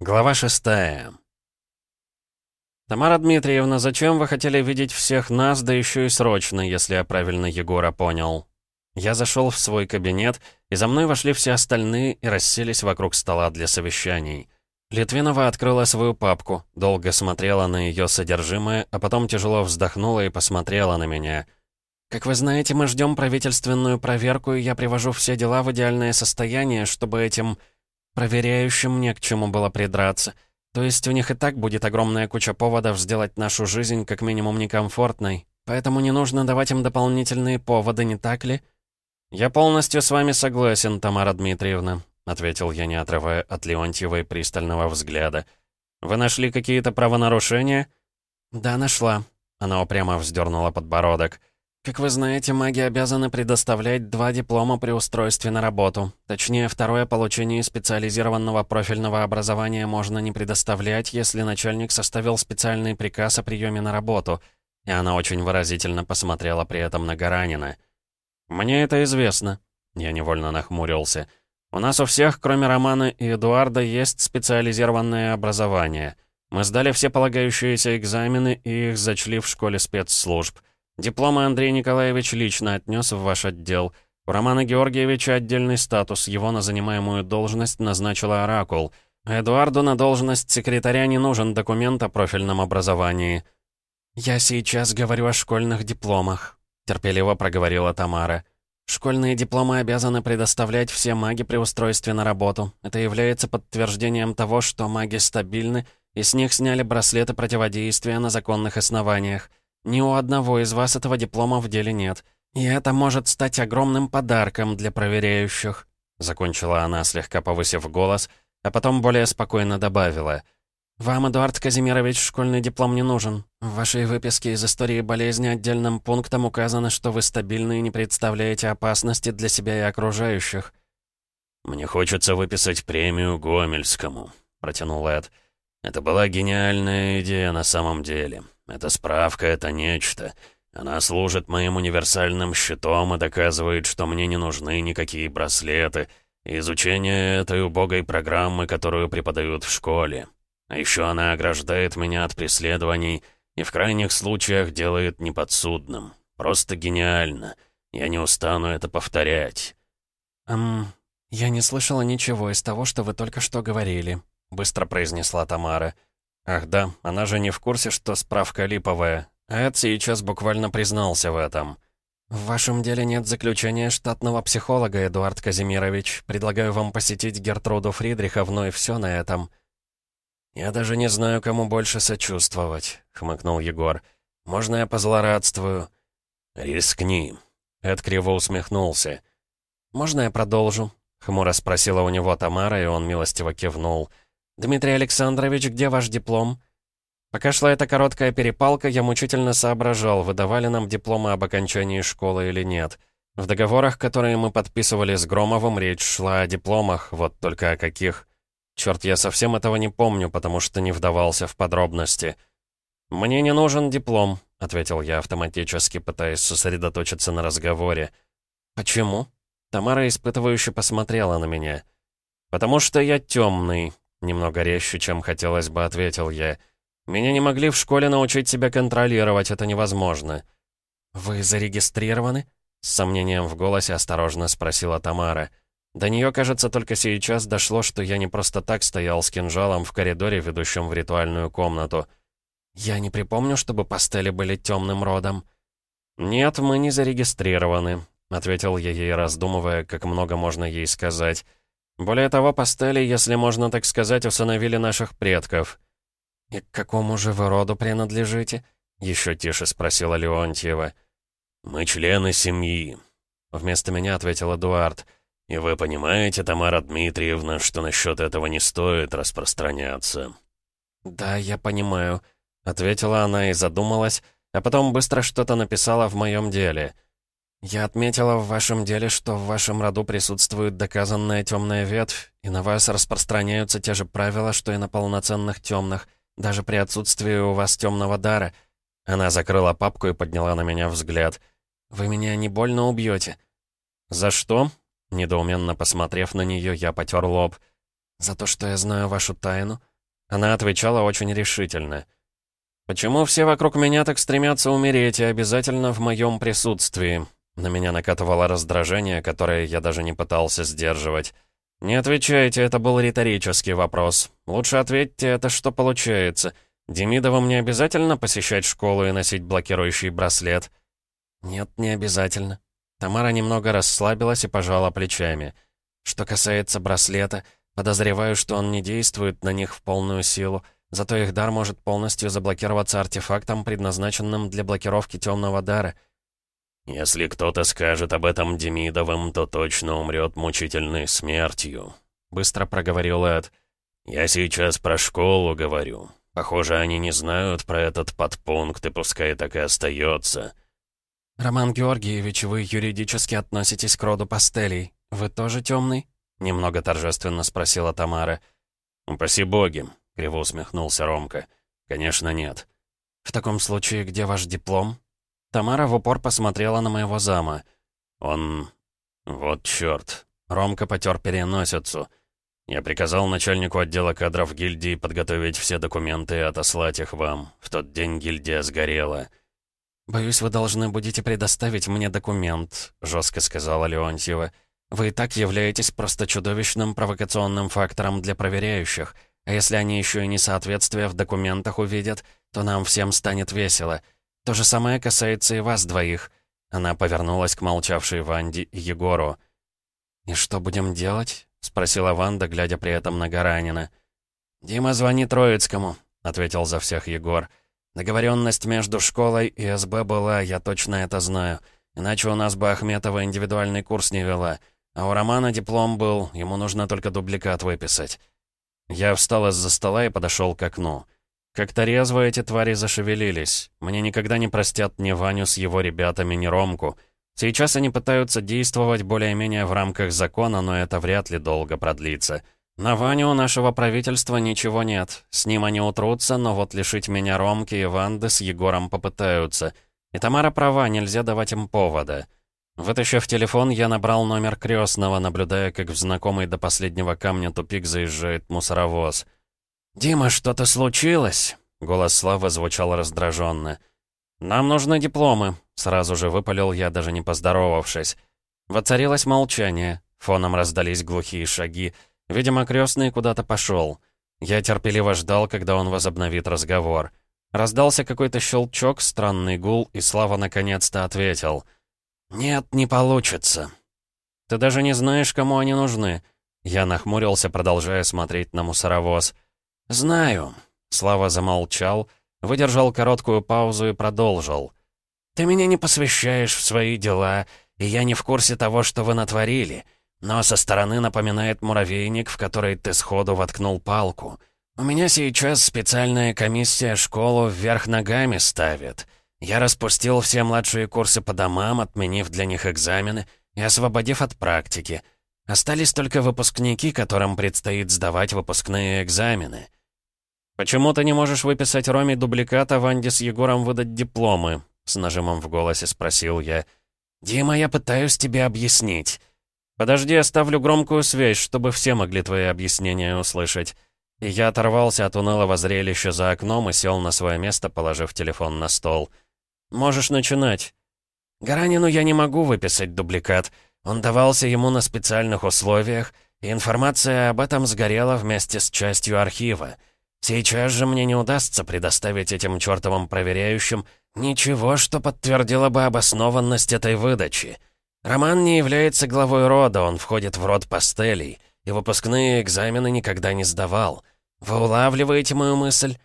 Глава шестая. «Тамара Дмитриевна, зачем вы хотели видеть всех нас, да еще и срочно, если я правильно Егора понял?» Я зашел в свой кабинет, и за мной вошли все остальные и расселись вокруг стола для совещаний. Литвинова открыла свою папку, долго смотрела на ее содержимое, а потом тяжело вздохнула и посмотрела на меня. «Как вы знаете, мы ждем правительственную проверку, и я привожу все дела в идеальное состояние, чтобы этим Проверяющим не к чему было придраться. То есть у них и так будет огромная куча поводов сделать нашу жизнь как минимум некомфортной. Поэтому не нужно давать им дополнительные поводы, не так ли? «Я полностью с вами согласен, Тамара Дмитриевна», — ответил я, не отрывая от Леонтьевой пристального взгляда. «Вы нашли какие-то правонарушения?» «Да, нашла». Она упрямо вздернула подбородок. Как вы знаете, маги обязаны предоставлять два диплома при устройстве на работу. Точнее, второе получение специализированного профильного образования можно не предоставлять, если начальник составил специальный приказ о приеме на работу. И она очень выразительно посмотрела при этом на Гаранина. «Мне это известно», — я невольно нахмурился. «У нас у всех, кроме Романа и Эдуарда, есть специализированное образование. Мы сдали все полагающиеся экзамены и их зачли в школе спецслужб». Дипломы Андрей Николаевич лично отнес в ваш отдел. У Романа Георгиевича отдельный статус, его на занимаемую должность назначила Оракул. А Эдуарду на должность секретаря не нужен документ о профильном образовании. «Я сейчас говорю о школьных дипломах», — терпеливо проговорила Тамара. «Школьные дипломы обязаны предоставлять все маги при устройстве на работу. Это является подтверждением того, что маги стабильны, и с них сняли браслеты противодействия на законных основаниях. Ни у одного из вас этого диплома в деле нет. И это может стать огромным подарком для проверяющих», — закончила она, слегка повысив голос, а потом более спокойно добавила. «Вам, Эдуард Казимирович, школьный диплом не нужен. В вашей выписке из истории болезни отдельным пунктом указано, что вы стабильны и не представляете опасности для себя и окружающих». «Мне хочется выписать премию Гомельскому», — протянул Эд. «Это была гениальная идея на самом деле. Эта справка — это нечто. Она служит моим универсальным щитом и доказывает, что мне не нужны никакие браслеты. Изучение этой убогой программы, которую преподают в школе. А еще она ограждает меня от преследований и в крайних случаях делает неподсудным. Просто гениально. Я не устану это повторять. «Эм, я не слышала ничего из того, что вы только что говорили», — быстро произнесла Тамара. «Тамара». Ах да, она же не в курсе, что справка липовая. Эд сейчас буквально признался в этом. «В вашем деле нет заключения штатного психолога, Эдуард Казимирович. Предлагаю вам посетить Гертруду Фридриховну и все на этом». «Я даже не знаю, кому больше сочувствовать», — хмыкнул Егор. «Можно я позлорадствую?» «Рискни». Эд криво усмехнулся. «Можно я продолжу?» — хмуро спросила у него Тамара, и он милостиво кивнул. «Я «Дмитрий Александрович, где ваш диплом?» Пока шла эта короткая перепалка, я мучительно соображал, выдавали нам дипломы об окончании школы или нет. В договорах, которые мы подписывали с Громовым, речь шла о дипломах, вот только о каких. Черт, я совсем этого не помню, потому что не вдавался в подробности. «Мне не нужен диплом», — ответил я автоматически, пытаясь сосредоточиться на разговоре. «Почему?» Тамара испытывающе посмотрела на меня. «Потому что я темный», Немного резче, чем хотелось бы, ответил я. «Меня не могли в школе научить себя контролировать, это невозможно». «Вы зарегистрированы?» С сомнением в голосе осторожно спросила Тамара. До нее, кажется, только сейчас дошло, что я не просто так стоял с кинжалом в коридоре, ведущем в ритуальную комнату. «Я не припомню, чтобы пастели были темным родом». «Нет, мы не зарегистрированы», — ответил я ей, раздумывая, как много можно ей сказать. Более того, пастели, если можно так сказать, усыновили наших предков. «И к какому же вы роду принадлежите?» — еще тише спросила Леонтьева. «Мы члены семьи», — вместо меня ответил Эдуард. «И вы понимаете, Тамара Дмитриевна, что насчет этого не стоит распространяться?» «Да, я понимаю», — ответила она и задумалась, а потом быстро что-то написала в моем деле — «Я отметила в вашем деле, что в вашем роду присутствует доказанная темная ветвь, и на вас распространяются те же правила, что и на полноценных темных, даже при отсутствии у вас темного дара». Она закрыла папку и подняла на меня взгляд. «Вы меня не больно убьете?» «За что?» Недоуменно посмотрев на нее, я потер лоб. «За то, что я знаю вашу тайну, Она отвечала очень решительно. «Почему все вокруг меня так стремятся умереть и обязательно в моем присутствии?» На меня накатывало раздражение, которое я даже не пытался сдерживать. «Не отвечайте, это был риторический вопрос. Лучше ответьте, это что получается? Демидовым не обязательно посещать школу и носить блокирующий браслет?» «Нет, не обязательно». Тамара немного расслабилась и пожала плечами. «Что касается браслета, подозреваю, что он не действует на них в полную силу, зато их дар может полностью заблокироваться артефактом, предназначенным для блокировки темного дара». «Если кто-то скажет об этом Демидовым, то точно умрет мучительной смертью», — быстро проговорил Эд. «Я сейчас про школу говорю. Похоже, они не знают про этот подпункт, и пускай так и остается». «Роман Георгиевич, вы юридически относитесь к роду пастелей. Вы тоже темный?» — немного торжественно спросила Тамара. «Упаси боги», — криво усмехнулся Ромка. «Конечно, нет». «В таком случае, где ваш диплом?» Тамара в упор посмотрела на моего зама. «Он... вот чёрт». Ромка потер переносицу. «Я приказал начальнику отдела кадров гильдии подготовить все документы и отослать их вам. В тот день гильдия сгорела». «Боюсь, вы должны будете предоставить мне документ», — жестко сказала Леонтьева. «Вы и так являетесь просто чудовищным провокационным фактором для проверяющих. А если они еще и несоответствие в документах увидят, то нам всем станет весело». То же самое касается и вас двоих». Она повернулась к молчавшей Ванде и Егору. «И что будем делать?» — спросила Ванда, глядя при этом на Гаранина. «Дима, звони Троицкому», — ответил за всех Егор. «Договоренность между школой и СБ была, я точно это знаю. Иначе у нас бы Ахметова индивидуальный курс не вела. А у Романа диплом был, ему нужно только дубликат выписать». Я встал из-за стола и подошел к окну. Как-то резво эти твари зашевелились. Мне никогда не простят ни Ваню с его ребятами, ни Ромку. Сейчас они пытаются действовать более-менее в рамках закона, но это вряд ли долго продлится. На Ваню у нашего правительства ничего нет. С ним они утрутся, но вот лишить меня Ромки и Ванды с Егором попытаются. И Тамара права, нельзя давать им повода. Вытащив телефон, я набрал номер крестного, наблюдая, как в знакомый до последнего камня тупик заезжает мусоровоз — «Дима, что-то случилось?» Голос Славы звучал раздраженно. «Нам нужны дипломы», — сразу же выпалил я, даже не поздоровавшись. Воцарилось молчание, фоном раздались глухие шаги. Видимо, крестный куда-то пошел. Я терпеливо ждал, когда он возобновит разговор. Раздался какой-то щелчок, странный гул, и Слава наконец-то ответил. «Нет, не получится». «Ты даже не знаешь, кому они нужны». Я нахмурился, продолжая смотреть на мусоровоз. «Я «Знаю». Слава замолчал, выдержал короткую паузу и продолжил. «Ты меня не посвящаешь в свои дела, и я не в курсе того, что вы натворили, но со стороны напоминает муравейник, в который ты сходу воткнул палку. У меня сейчас специальная комиссия школу вверх ногами ставит. Я распустил все младшие курсы по домам, отменив для них экзамены и освободив от практики. Остались только выпускники, которым предстоит сдавать выпускные экзамены». «Почему ты не можешь выписать Роме дубликат, а Ванде с Егором выдать дипломы?» С нажимом в голосе спросил я. «Дима, я пытаюсь тебе объяснить». «Подожди, оставлю громкую связь, чтобы все могли твои объяснения услышать». И я оторвался от унылого зрелища за окном и сел на свое место, положив телефон на стол. «Можешь начинать». «Гаранину я не могу выписать дубликат. Он давался ему на специальных условиях, и информация об этом сгорела вместе с частью архива. Сейчас же мне не удастся предоставить этим чертовым проверяющим ничего, что подтвердило бы обоснованность этой выдачи. Роман не является главой рода, он входит в род пастелей, и выпускные экзамены никогда не сдавал. Вы улавливаете мою мысль?»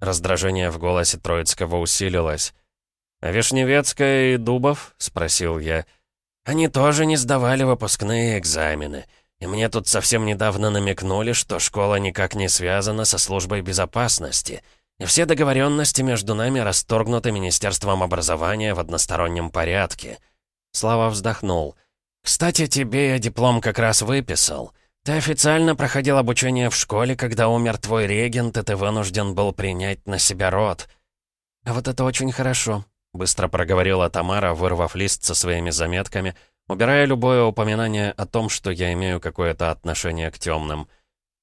Раздражение в голосе Троицкого усилилось. «А Вишневецкая и Дубов?» — спросил я. «Они тоже не сдавали выпускные экзамены». И мне тут совсем недавно намекнули, что школа никак не связана со службой безопасности, и все договоренности между нами расторгнуты Министерством образования в одностороннем порядке. Слава вздохнул. «Кстати, тебе я диплом как раз выписал. Ты официально проходил обучение в школе, когда умер твой регент, и ты вынужден был принять на себя род». «А вот это очень хорошо», — быстро проговорила Тамара, вырвав лист со своими заметками — убирая любое упоминание о том, что я имею какое-то отношение к темным.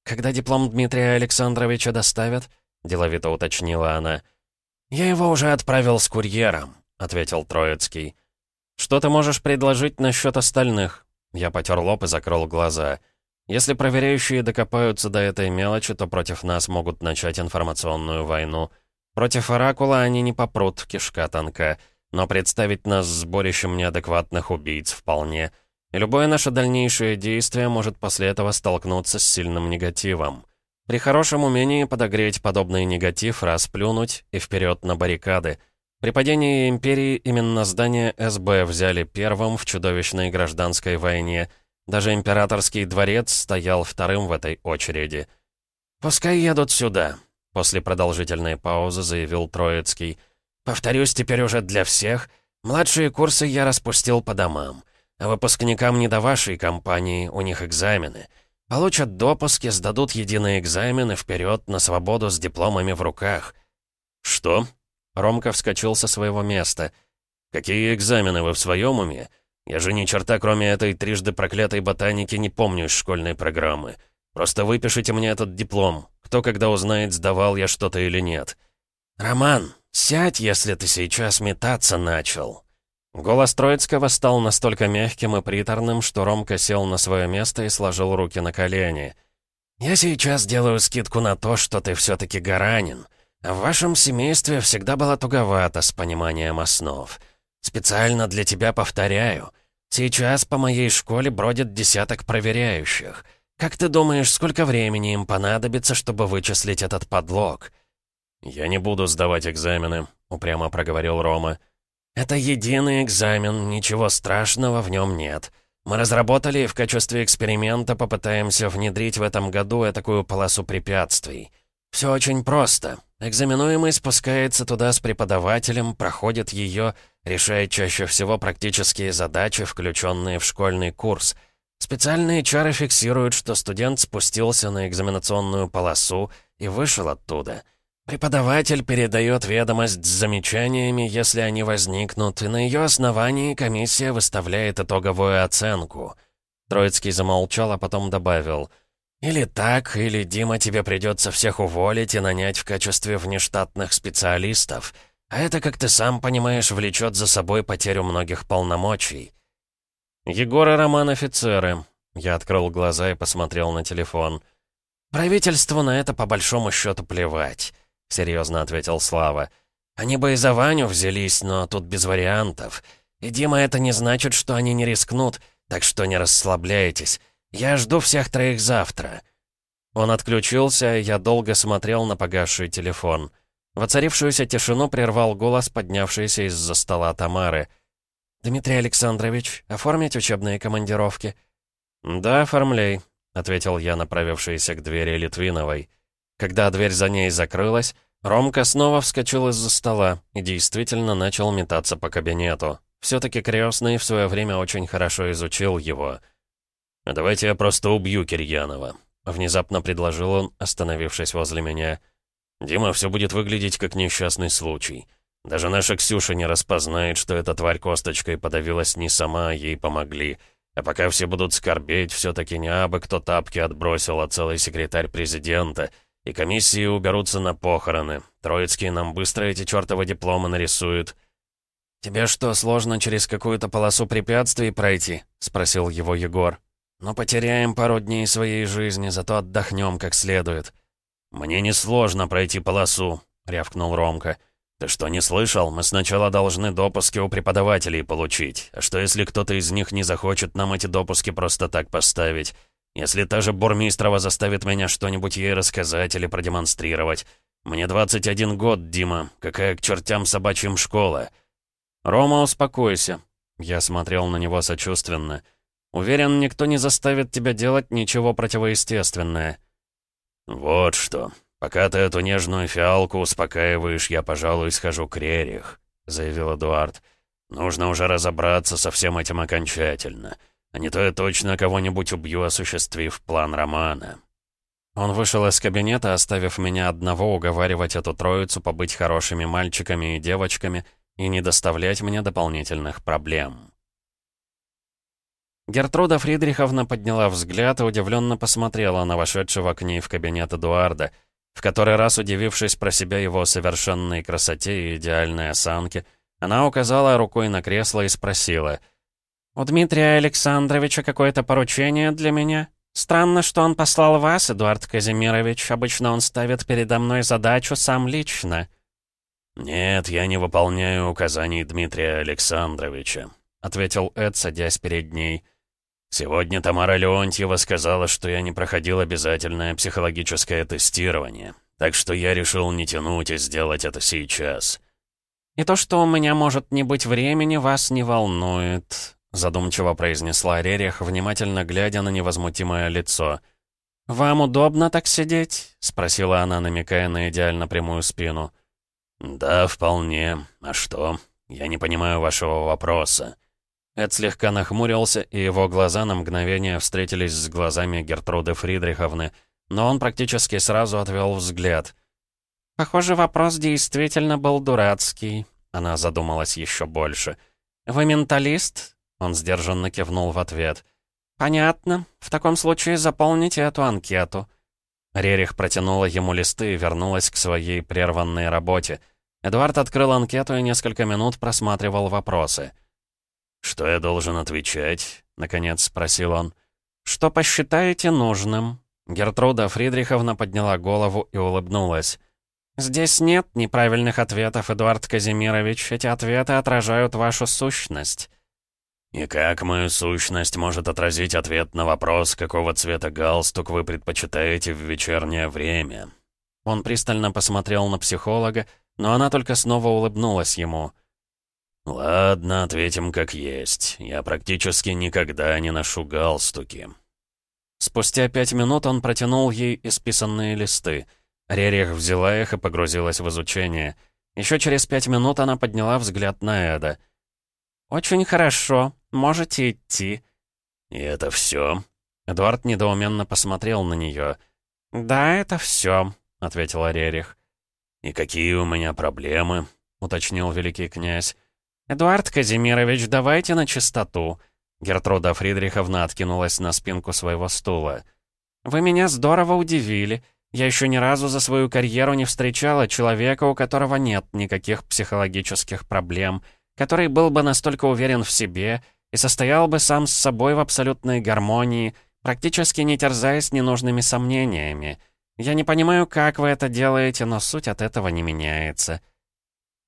когда диплом Дмитрия Александровича доставят?» — деловито уточнила она. «Я его уже отправил с курьером», — ответил Троицкий. «Что ты можешь предложить насчет остальных?» Я потер лоб и закрыл глаза. «Если проверяющие докопаются до этой мелочи, то против нас могут начать информационную войну. Против Оракула они не попрут, кишка тонка, но представить нас сборищем неадекватных убийц вполне. И любое наше дальнейшее действие может после этого столкнуться с сильным негативом. При хорошем умении подогреть подобный негатив, расплюнуть и вперед на баррикады — при падении империи именно здание СБ взяли первым в чудовищной гражданской войне. Даже императорский дворец стоял вторым в этой очереди. «Пускай едут сюда», — после продолжительной паузы заявил Троицкий. «Повторюсь теперь уже для всех. Младшие курсы я распустил по домам. А выпускникам не до вашей компании, у них экзамены. Получат допуски, сдадут единые экзамены вперед на свободу с дипломами в руках». «Что?» Ромка вскочил со своего места. «Какие экзамены вы в своем уме? Я же ни черта, кроме этой трижды проклятой ботаники, не помню из школьной программы. Просто выпишите мне этот диплом. Кто когда узнает, сдавал я что-то или нет». «Роман, сядь, если ты сейчас метаться начал». Голос Троицкого стал настолько мягким и приторным, что Ромка сел на свое место и сложил руки на колени. «Я сейчас делаю скидку на то, что ты все-таки гаранин. В вашем семействе всегда было туговато с пониманием основ. Специально для тебя повторяю. Сейчас по моей школе бродит десяток проверяющих. Как ты думаешь, сколько времени им понадобится, чтобы вычислить этот подлог?» «Я не буду сдавать экзамены», — упрямо проговорил Рома. «Это единый экзамен, ничего страшного в нем нет. Мы разработали и в качестве эксперимента попытаемся внедрить в этом году такую полосу препятствий. Все очень просто. Экзаменуемый спускается туда с преподавателем, проходит ее, решает чаще всего практические задачи, включенные в школьный курс. Специальные чары фиксируют, что студент спустился на экзаменационную полосу и вышел оттуда. Преподаватель передает ведомость с замечаниями, если они возникнут, и на ее основании комиссия выставляет итоговую оценку. Троицкий замолчал, а потом добавил — или так, или, Дима, тебе придется всех уволить и нанять в качестве внештатных специалистов. А это, как ты сам понимаешь, влечет за собой потерю многих полномочий. Егор и Роман офицеры. Я открыл глаза и посмотрел на телефон. Правительству на это по большому счету плевать, серьезно ответил Слава. Они бы и за Ваню взялись, но тут без вариантов. И, Дима, это не значит, что они не рискнут, так что не расслабляйтесь. «Я жду всех троих завтра». Он отключился, я долго смотрел на погасший телефон. Воцарившуюся тишину прервал голос, поднявшийся из-за стола Тамары. «Дмитрий Александрович, оформить учебные командировки?» «Да, оформляй», — ответил я, направившийся к двери Литвиновой. Когда дверь за ней закрылась, Ромка снова вскочил из-за стола и действительно начал метаться по кабинету. Все-таки крестный в свое время очень хорошо изучил его — «А давайте я просто убью Кирьянова», — внезапно предложил он, остановившись возле меня. «Дима, все будет выглядеть как несчастный случай. Даже наша Ксюша не распознает, что эта тварь косточкой подавилась не сама, а ей помогли. А пока все будут скорбеть, все-таки не абы кто тапки отбросил, а целый секретарь президента. И комиссии уберутся на похороны. Троицкий нам быстро эти чертовы дипломы нарисуют». «Тебе что, сложно через какую-то полосу препятствий пройти?» — спросил его Егор. Но потеряем пару дней своей жизни, зато отдохнем как следует». «Мне несложно пройти полосу», — рявкнул Ромка. «Ты что, не слышал? Мы сначала должны допуски у преподавателей получить. А что, если кто-то из них не захочет нам эти допуски просто так поставить? Если та же Бурмистрова заставит меня что-нибудь ей рассказать или продемонстрировать? Мне 21 год, Дима. Какая к чертям собачьим школа?» «Рома, успокойся». Я смотрел на него сочувственно. «Рома, Уверен, никто не заставит тебя делать ничего противоестественное». «Вот что. Пока ты эту нежную фиалку успокаиваешь, я, пожалуй, схожу к Рерих», — заявил Эдуард. «Нужно уже разобраться со всем этим окончательно. А не то я точно кого-нибудь убью, осуществив план романа». Он вышел из кабинета, оставив меня одного уговаривать эту троицу побыть хорошими мальчиками и девочками и не доставлять мне дополнительных проблем. Гертруда Фридриховна подняла взгляд и удивленно посмотрела на вошедшего к ней в кабинет Эдуарда, в который раз удивившись про себя его совершенной красоте и идеальной осанке, она указала рукой на кресло и спросила, «У Дмитрия Александровича какое-то поручение для меня? Странно, что он послал вас, Эдуард Казимирович. Обычно он ставит передо мной задачу сам лично». «Нет, я не выполняю указаний Дмитрия Александровича», — ответил Эд, садясь перед ней. «Сегодня Тамара Леонтьева сказала, что я не проходил обязательное психологическое тестирование, так что я решил не тянуть и сделать это сейчас». «И то, что у меня может не быть времени, вас не волнует», — задумчиво произнесла Рерих, внимательно глядя на невозмутимое лицо. «Вам удобно так сидеть?» — спросила она, намекая на идеально прямую спину. «Да, вполне. А что? Я не понимаю вашего вопроса». Эд слегка нахмурился, и его глаза на мгновение встретились с глазами Гертруды Фридриховны, но он практически сразу отвел взгляд. «Похоже, вопрос действительно был дурацкий», — она задумалась еще больше. «Вы менталист?» — он сдержанно кивнул в ответ. «Понятно. В таком случае заполните эту анкету». Рерих протянула ему листы и вернулась к своей прерванной работе. Эдуард открыл анкету и несколько минут просматривал вопросы. «Что я должен отвечать?» — наконец спросил он. «Что посчитаете нужным?» Гертруда Фридриховна подняла голову и улыбнулась. «Здесь нет неправильных ответов, Эдуард Казимирович. Эти ответы отражают вашу сущность». «И как мою сущность может отразить ответ на вопрос, какого цвета галстук вы предпочитаете в вечернее время?» Он пристально посмотрел на психолога, но она только снова улыбнулась ему. «Ладно, ответим как есть. Я практически никогда не ношу галстуки». Спустя пять минут он протянул ей исписанные листы. Рерих взяла их и погрузилась в изучение. Еще через пять минут она подняла взгляд на Эда. «Очень хорошо. Можете идти». «И это все?» Эдуард недоуменно посмотрел на нее. «Да, это все», — ответила Рерих. «И какие у меня проблемы?» — уточнил великий князь. «Эдуард Казимирович, давайте на чистоту». Гертруда Фридриховна откинулась на спинку своего стула. «Вы меня здорово удивили. Я еще ни разу за свою карьеру не встречала человека, у которого нет никаких психологических проблем который был бы настолько уверен в себе и состоял бы сам с собой в абсолютной гармонии, практически не терзаясь ненужными сомнениями. Я не понимаю, как вы это делаете, но суть от этого не меняется».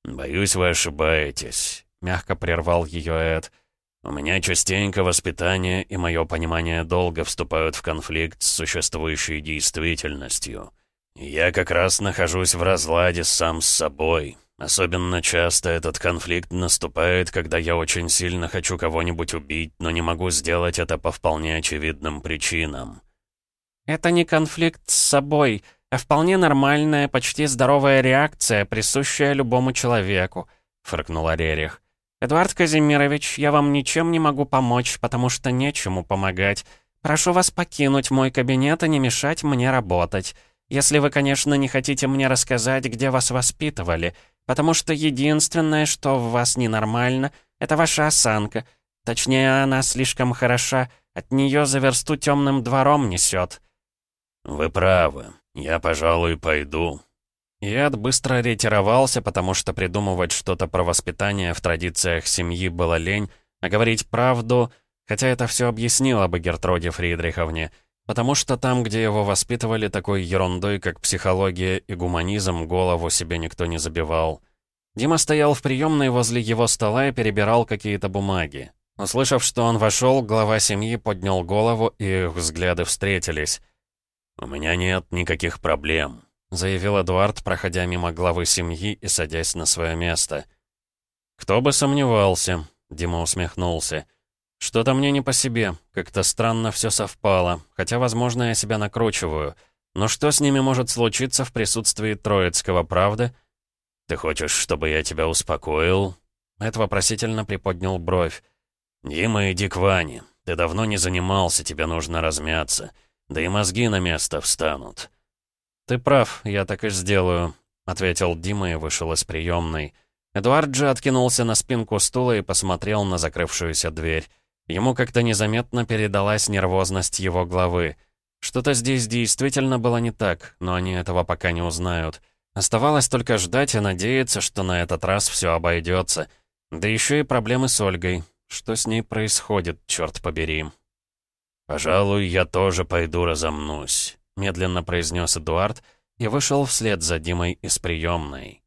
«Боюсь, вы ошибаетесь», — мягко прервал ее Эд. «У меня частенько воспитание и мое понимание долго вступают в конфликт с существующей действительностью. Я как раз нахожусь в разладе сам с собой, Особенно часто этот конфликт наступает, когда я очень сильно хочу кого-нибудь убить, но не могу сделать это по вполне очевидным причинам. Это не конфликт с собой, а вполне нормальная, почти здоровая реакция, присущая любому человеку, фыркнула Рерих. «Эдуард Казимирович, я вам ничем не могу помочь, потому что нечему помогать. Прошу вас покинуть мой кабинет и не мешать мне работать. Если вы, конечно, не хотите мне рассказать, где вас воспитывали, Потому что единственное, что в вас ненормально, это ваша осанка. Точнее, она слишком хороша, от нее за версту темным двором несет. «Вы правы. Я, пожалуй, пойду». Яд быстро ретировался, потому что придумывать что-то про воспитание в традициях семьи было лень, а говорить правду, хотя это все объяснило бы Гертроде Фридриховне — Потому что там, где его воспитывали такой ерундой, как психология и гуманизм, голову себе никто не забивал. Дима стоял в приемной возле его стола и перебирал какие-то бумаги. Услышав, что он вошел, глава семьи поднял голову, и их взгляды встретились. «У меня нет никаких проблем», — заявил Эдуард, проходя мимо главы семьи и садясь на свое место. «Кто бы сомневался», — Дима усмехнулся. «Что-то мне не по себе. Как-то странно все совпало. Хотя, возможно, я себя накручиваю. Но что с ними может случиться в присутствии Троицкого, правда?» «Ты хочешь, чтобы я тебя успокоил?» Эд вопросительно приподнял бровь. «Дима, иди к Ване. Ты давно не занимался, тебе нужно размяться. Да и мозги на место встанут». «Ты прав, я так и сделаю», — ответил Дима и вышел из приемной. Эдуард же откинулся на спинку стула и посмотрел на закрывшуюся дверь. Ему как-то незаметно передалась нервозность его главы. Что-то здесь действительно было не так, но они этого пока не узнают. Оставалось только ждать и надеяться, что на этот раз все обойдется. Да еще и проблемы с Ольгой. Что с ней происходит, черт побери? «Пожалуй, я тоже пойду разомнусь», — медленно произнес Эдуард и вышел вслед за Димой из приемной.